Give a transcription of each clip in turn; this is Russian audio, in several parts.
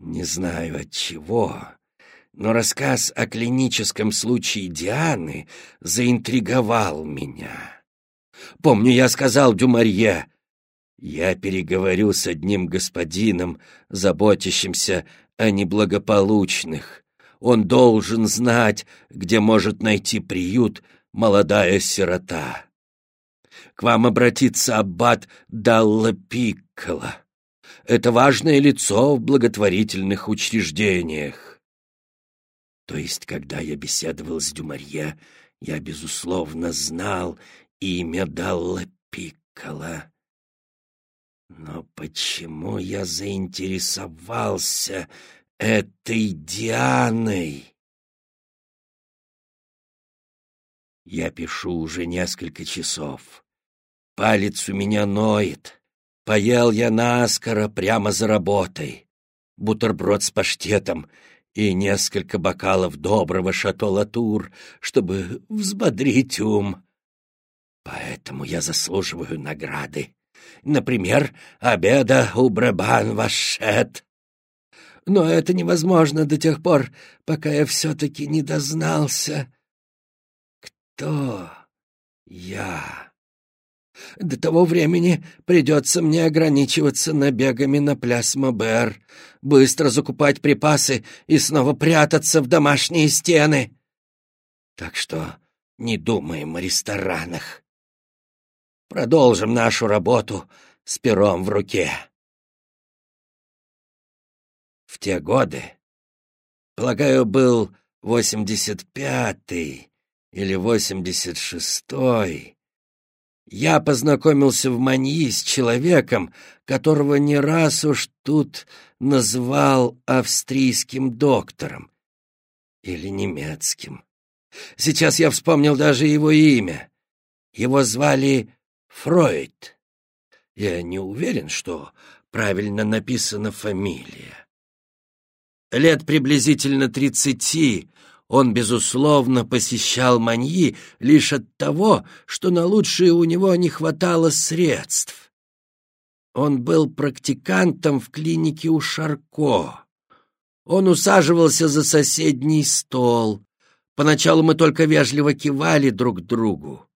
Не знаю от чего, но рассказ о клиническом случае Дианы заинтриговал меня. Помню, я сказал Дюмарье, я переговорю с одним господином, заботящимся о неблагополучных. Он должен знать, где может найти приют молодая сирота. К вам обратится аббат Далла Пиккола. Это важное лицо в благотворительных учреждениях. То есть, когда я беседовал с Дюмарье, я, безусловно, знал имя Далла Пиккола. Но почему я заинтересовался этой Дианой? Я пишу уже несколько часов. Палец у меня ноет. Поел я наскоро прямо за работой. Бутерброд с паштетом и несколько бокалов доброго шато-латур, чтобы взбодрить ум. Поэтому я заслуживаю награды. Например, обеда у Брабан-Вашет. Но это невозможно до тех пор, пока я все-таки не дознался. Кто я? До того времени придется мне ограничиваться набегами на пляс Мобер, быстро закупать припасы и снова прятаться в домашние стены. Так что не думаем о ресторанах. Продолжим нашу работу с пером в руке. В те годы, полагаю, был восемьдесят пятый или восемьдесят шестой, я познакомился в Маньи с человеком, которого не раз уж тут назвал австрийским доктором или немецким. Сейчас я вспомнил даже его имя. Его звали Фройд. Я не уверен, что правильно написана фамилия. Лет приблизительно тридцати он, безусловно, посещал Маньи лишь от того, что на лучшее у него не хватало средств. Он был практикантом в клинике у Шарко. Он усаживался за соседний стол. Поначалу мы только вежливо кивали друг другу.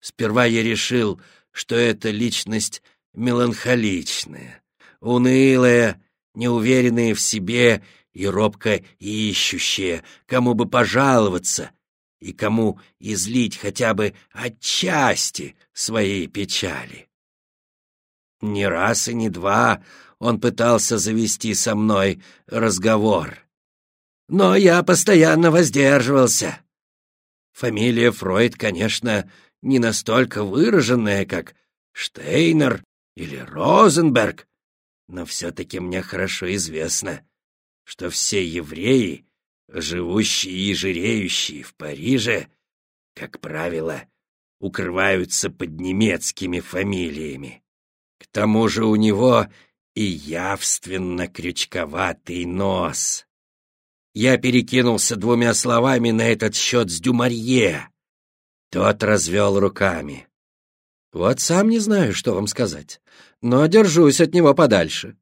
Сперва я решил, что это личность меланхоличная, унылая, неуверенная в себе и робко ищущая, кому бы пожаловаться и кому излить хотя бы отчасти своей печали. Не раз и не два он пытался завести со мной разговор. Но я постоянно воздерживался. Фамилия Фройд, конечно, не настолько выраженная, как Штейнер или Розенберг, но все-таки мне хорошо известно, что все евреи, живущие и жиреющие в Париже, как правило, укрываются под немецкими фамилиями. К тому же у него и явственно крючковатый нос. Я перекинулся двумя словами на этот счет с Дюмарье, тот развел руками. «Вот сам не знаю, что вам сказать, но держусь от него подальше.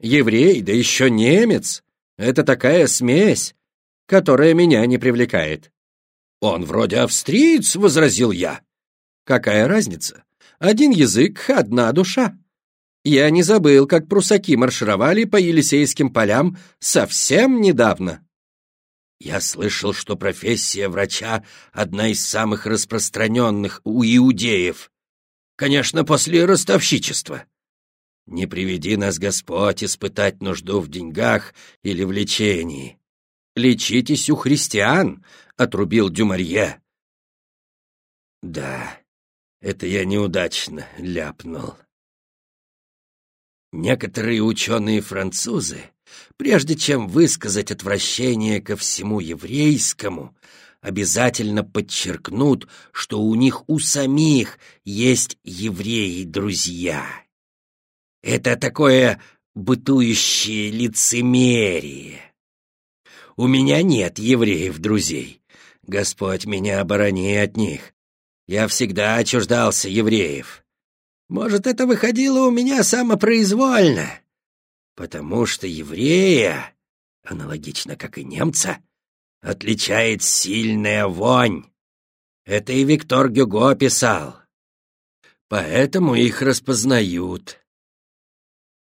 Еврей, да еще немец — это такая смесь, которая меня не привлекает». «Он вроде австриец», — возразил я. «Какая разница? Один язык, одна душа». Я не забыл, как прусаки маршировали по Елисейским полям совсем недавно. Я слышал, что профессия врача — одна из самых распространенных у иудеев. Конечно, после ростовщичества. Не приведи нас, Господь, испытать нужду в деньгах или в лечении. Лечитесь у христиан, — отрубил Дюмарье. Да, это я неудачно ляпнул. Некоторые ученые-французы прежде чем высказать отвращение ко всему еврейскому, обязательно подчеркнут, что у них у самих есть евреи-друзья. Это такое бытующее лицемерие. У меня нет евреев-друзей. Господь меня оборони от них. Я всегда отчуждался евреев. Может, это выходило у меня самопроизвольно. потому что еврея, аналогично как и немца, отличает сильная вонь. Это и Виктор Гюго писал. Поэтому их распознают.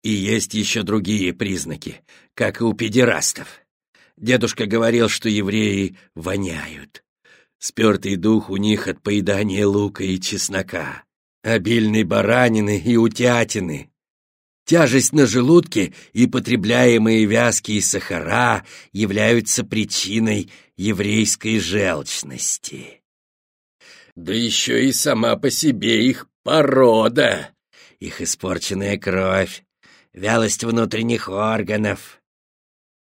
И есть еще другие признаки, как и у педерастов. Дедушка говорил, что евреи воняют. Спертый дух у них от поедания лука и чеснока, обильной баранины и утятины. Тяжесть на желудке и потребляемые вязкие сахара являются причиной еврейской желчности. Да еще и сама по себе их порода, их испорченная кровь, вялость внутренних органов.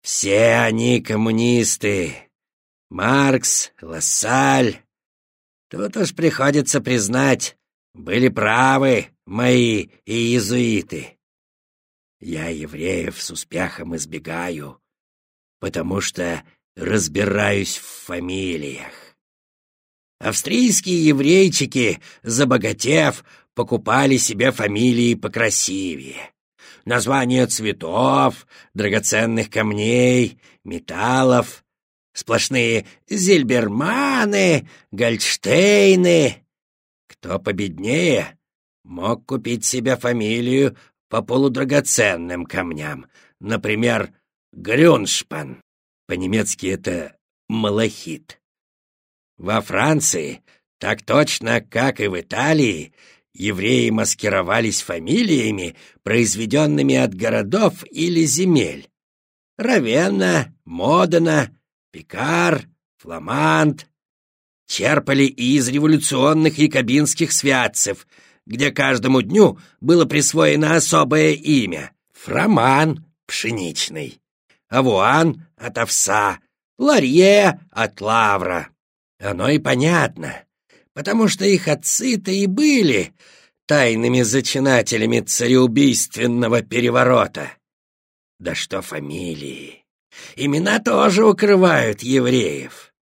Все они коммунисты. Маркс, Лассаль. Тут уж приходится признать, были правы мои и иезуиты. Я евреев с успехом избегаю, потому что разбираюсь в фамилиях. Австрийские еврейчики, забогатев, покупали себе фамилии покрасивее. Названия цветов, драгоценных камней, металлов, сплошные зильберманы, гольдштейны. Кто победнее, мог купить себе фамилию по полудрагоценным камням, например, Грюншпан. По-немецки это малахит. Во Франции, так точно, как и в Италии, евреи маскировались фамилиями, произведенными от городов или земель. Равенна, Модена, Пикар, Фламанд. Черпали из революционных якобинских святцев, где каждому дню было присвоено особое имя. Фроман — пшеничный, Авуан — от овса, Ларье — от лавра. Оно и понятно, потому что их отцы-то и были тайными зачинателями цареубийственного переворота. Да что фамилии! Имена тоже укрывают евреев.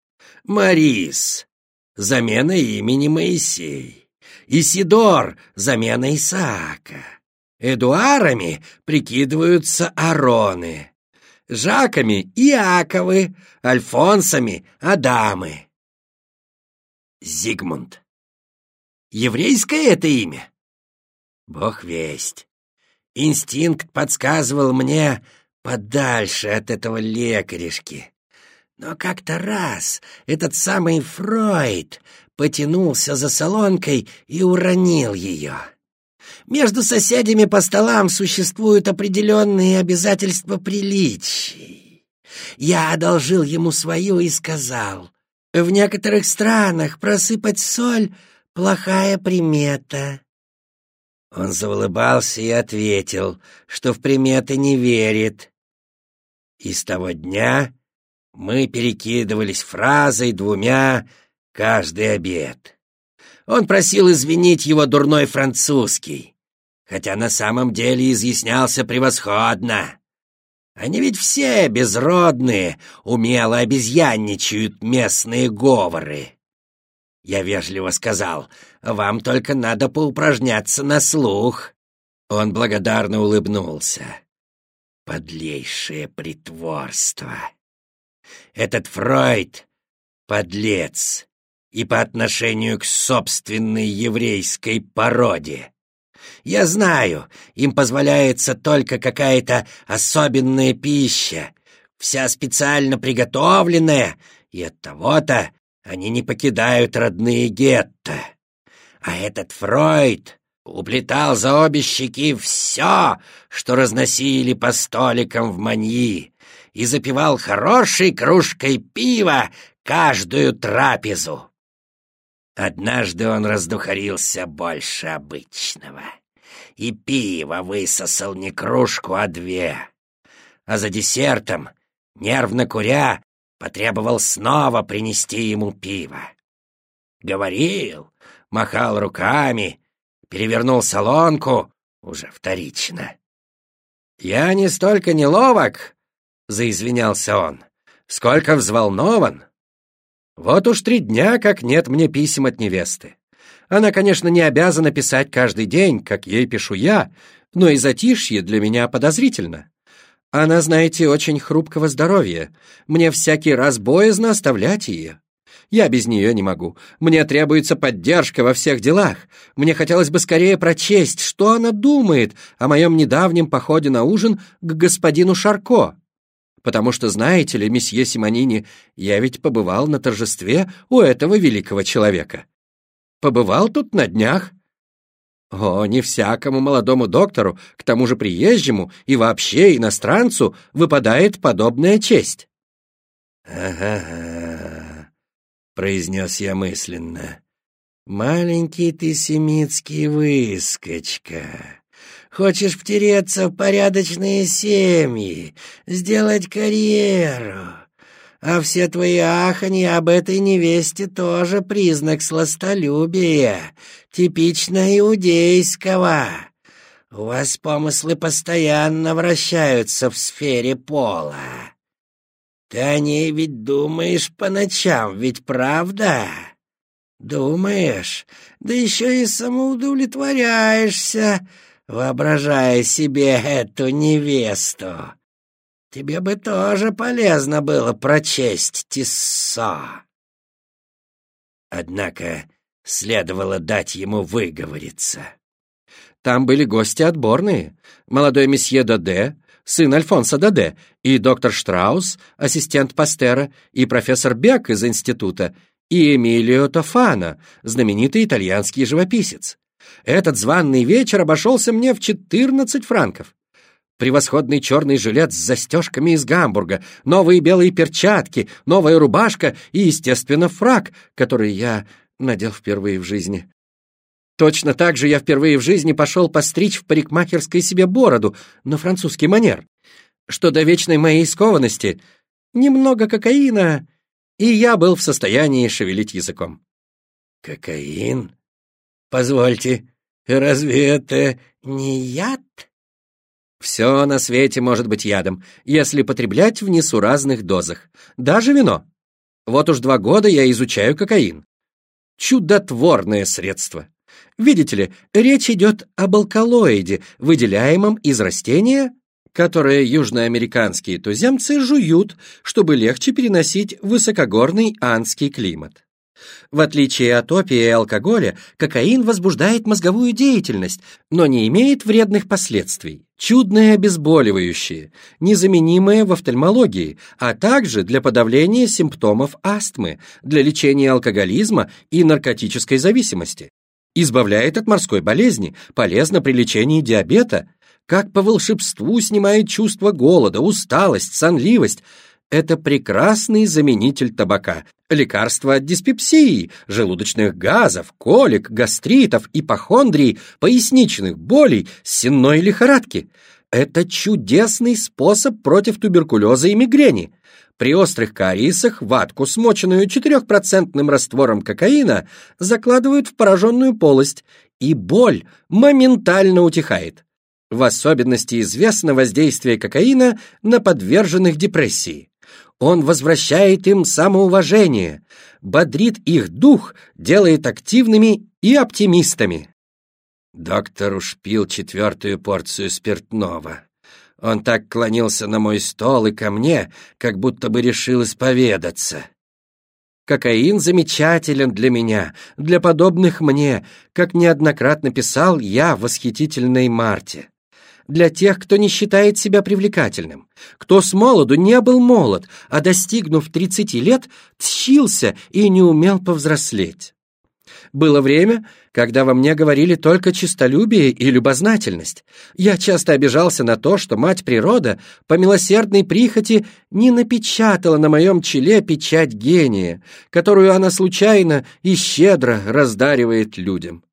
Марис — замена имени Моисей. Исидор — замена Исаака. Эдуарами прикидываются Ароны. Жаками — Иаковы, Альфонсами — Адамы. Зигмунд. Еврейское это имя? Бог весть. Инстинкт подсказывал мне подальше от этого лекаришки. Но как-то раз этот самый Фройд потянулся за солонкой и уронил ее. Между соседями по столам существуют определенные обязательства приличий. Я одолжил ему свою и сказал, в некоторых странах просыпать соль — плохая примета. Он заулыбался и ответил, что в приметы не верит. И с того дня мы перекидывались фразой двумя каждый обед. Он просил извинить его дурной французский, хотя на самом деле изъяснялся превосходно. Они ведь все безродные, умело обезьянничают местные говоры. Я вежливо сказал, вам только надо поупражняться на слух. Он благодарно улыбнулся. Подлейшее притворство. Этот Фройд — подлец и по отношению к собственной еврейской породе. Я знаю, им позволяется только какая-то особенная пища, вся специально приготовленная, и от того-то они не покидают родные гетто. А этот Фройд уплетал за обе щеки все, что разносили по столикам в маньи, и запивал хорошей кружкой пива каждую трапезу. Однажды он раздухарился больше обычного и пиво высосал не кружку, а две. А за десертом, нервно куря, потребовал снова принести ему пиво. Говорил, махал руками, перевернул солонку, уже вторично. «Я не столько неловок», — заизвинялся он, — «сколько взволнован. Вот уж три дня, как нет мне писем от невесты. Она, конечно, не обязана писать каждый день, как ей пишу я, но и затишье для меня подозрительно. Она, знаете, очень хрупкого здоровья. Мне всякий раз боязно оставлять ее. Я без нее не могу. Мне требуется поддержка во всех делах. Мне хотелось бы скорее прочесть, что она думает о моем недавнем походе на ужин к господину Шарко. Потому что, знаете ли, месье Симонини, я ведь побывал на торжестве у этого великого человека. Побывал тут на днях. О, не всякому молодому доктору, к тому же приезжему и вообще иностранцу, выпадает подобная честь. «Ага-га», — произнес я мысленно. «Маленький ты семитский выскочка. Хочешь втереться в порядочные семьи, сделать карьеру. А все твои аханья об этой невесте тоже признак сластолюбия, типично иудейского. У вас помыслы постоянно вращаются в сфере пола. Ты о ней ведь думаешь по ночам, ведь правда? Думаешь, да еще и самоудовлетворяешься, воображая себе эту невесту. Тебе бы тоже полезно было прочесть Тиссо. Однако следовало дать ему выговориться. Там были гости отборные. Молодой месье Доде, сын Альфонса Доде, и доктор Штраус, ассистент Пастера, и профессор Бек из института, и Эмилио Тофано, знаменитый итальянский живописец. Этот званный вечер обошелся мне в 14 франков. Превосходный черный жилет с застежками из Гамбурга, новые белые перчатки, новая рубашка и, естественно, фрак, который я надел впервые в жизни. Точно так же я впервые в жизни пошел постричь в парикмахерской себе бороду на французский манер. Что до вечной моей скованности, немного кокаина, и я был в состоянии шевелить языком. «Кокаин? Позвольте, разве это не яд?» Все на свете может быть ядом, если потреблять в несуразных дозах. Даже вино. Вот уж два года я изучаю кокаин. Чудотворное средство. Видите ли, речь идет об алкалоиде, выделяемом из растения, которое южноамериканские туземцы жуют, чтобы легче переносить высокогорный андский климат. В отличие от опия и алкоголя, кокаин возбуждает мозговую деятельность, но не имеет вредных последствий. Чудное обезболивающее, незаменимое в офтальмологии, а также для подавления симптомов астмы, для лечения алкоголизма и наркотической зависимости. Избавляет от морской болезни, полезно при лечении диабета, как по волшебству снимает чувство голода, усталость, сонливость – это прекрасный заменитель табака, лекарство от диспепсии, желудочных газов, колик, гастритов, ипохондрий, поясничных болей, сенной лихорадки. Это чудесный способ против туберкулеза и мигрени. При острых кариесах ватку, смоченную 4% раствором кокаина, закладывают в пораженную полость, и боль моментально утихает. В особенности известно воздействие кокаина на подверженных депрессии. Он возвращает им самоуважение, бодрит их дух, делает активными и оптимистами. Доктор уж пил четвертую порцию спиртного. Он так клонился на мой стол и ко мне, как будто бы решил исповедаться. Кокаин замечателен для меня, для подобных мне, как неоднократно писал я в восхитительной Марте для тех, кто не считает себя привлекательным, кто с молоду не был молод, а достигнув 30 лет, тщился и не умел повзрослеть. Было время, когда во мне говорили только честолюбие и любознательность. Я часто обижался на то, что мать природа по милосердной прихоти не напечатала на моем челе печать гения, которую она случайно и щедро раздаривает людям.